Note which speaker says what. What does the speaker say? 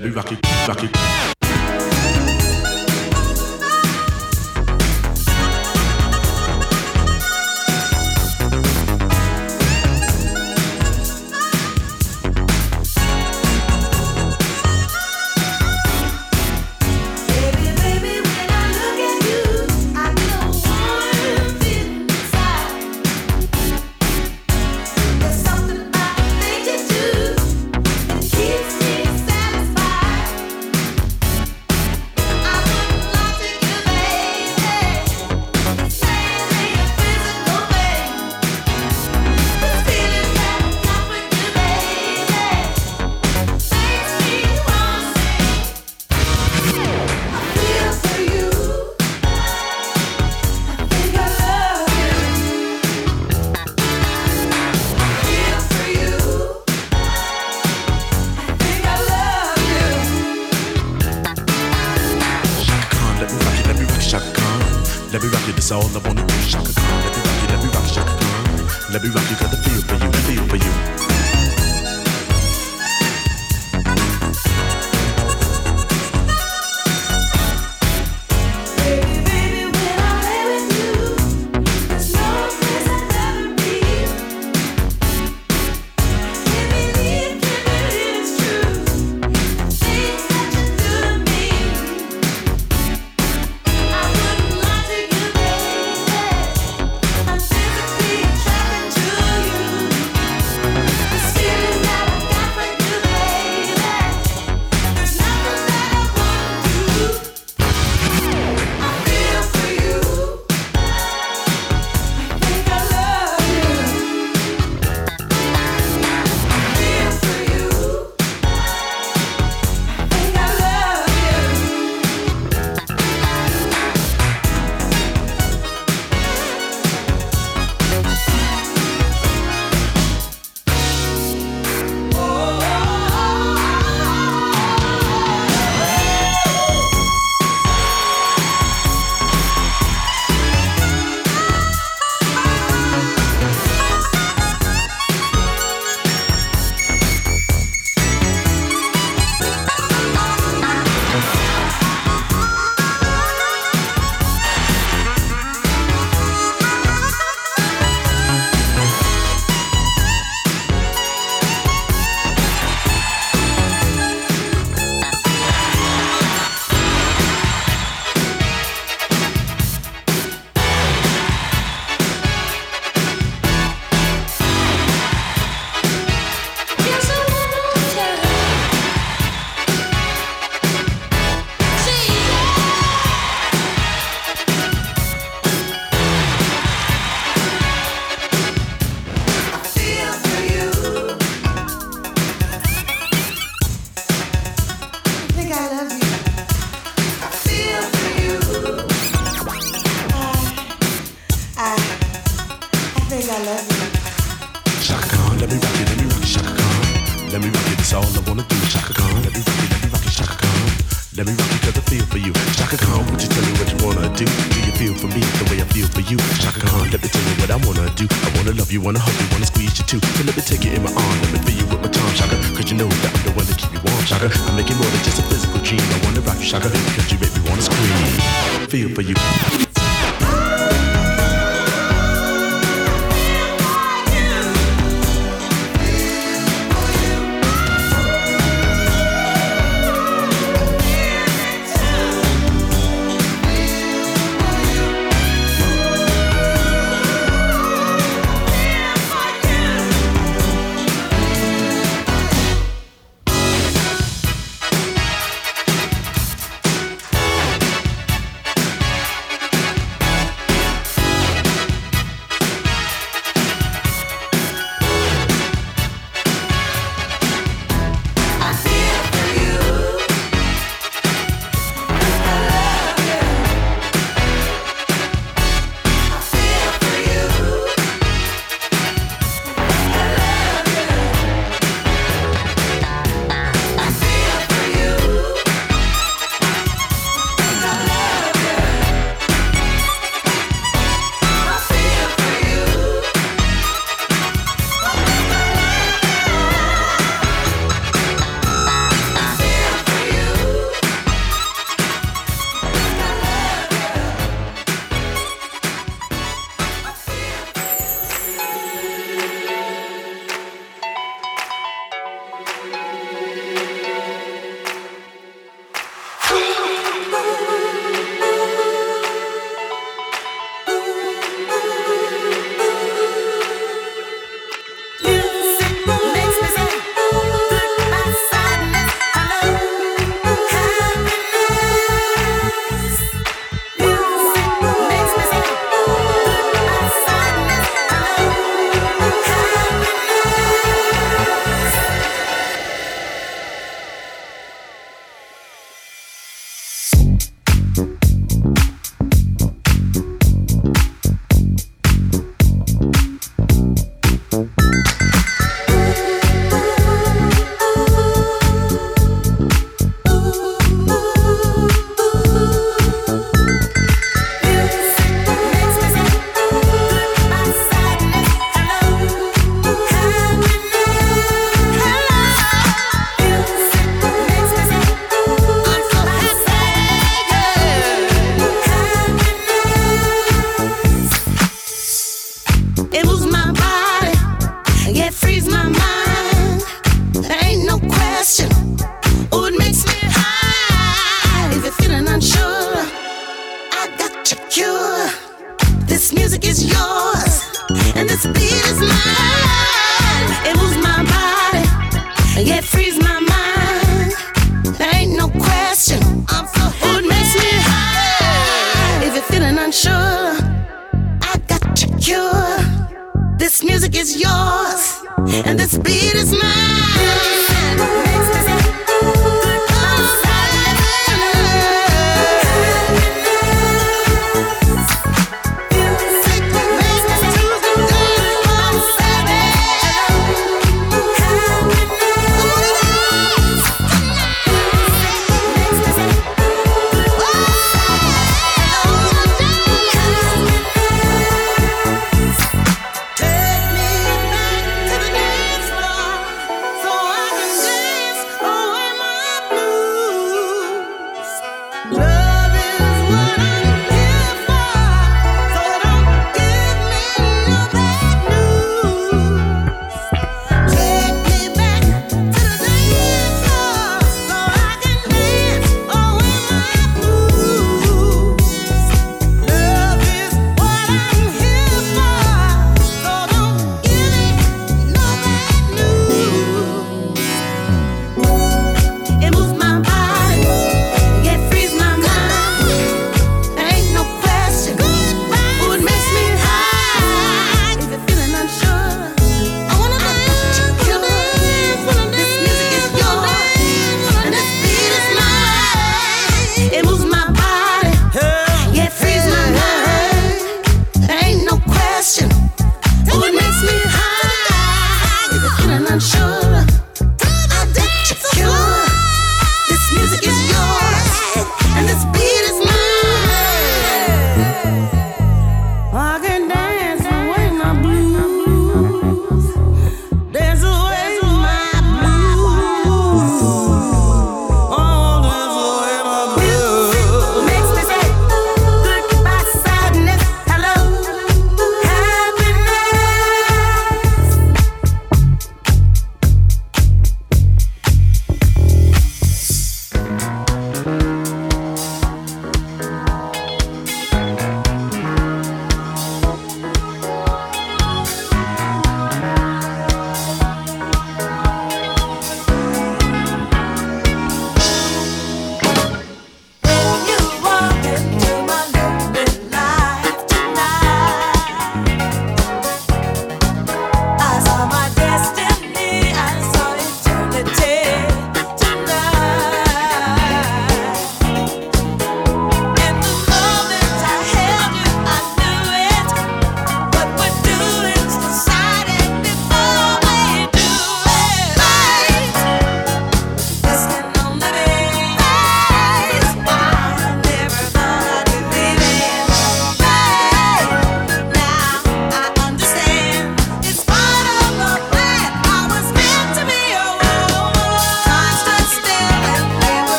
Speaker 1: Me rock it, rock. Let me rock it cause I you feel for you. Chaka Khan, would you tell me what you wanna do? Feel for you? Chaka Khan, let me tell you what I wanna do. I wanna love you, wanna hug you, wanna squeeze you too. So let me take it in my arm, let me feel you with my charm, Chaka. Cause you know that I'm the one to keep you warm, Chaka. I make it more than just a physical dream. I wanna rock you, Chaka, cause you make me wanna scream. Feel for you.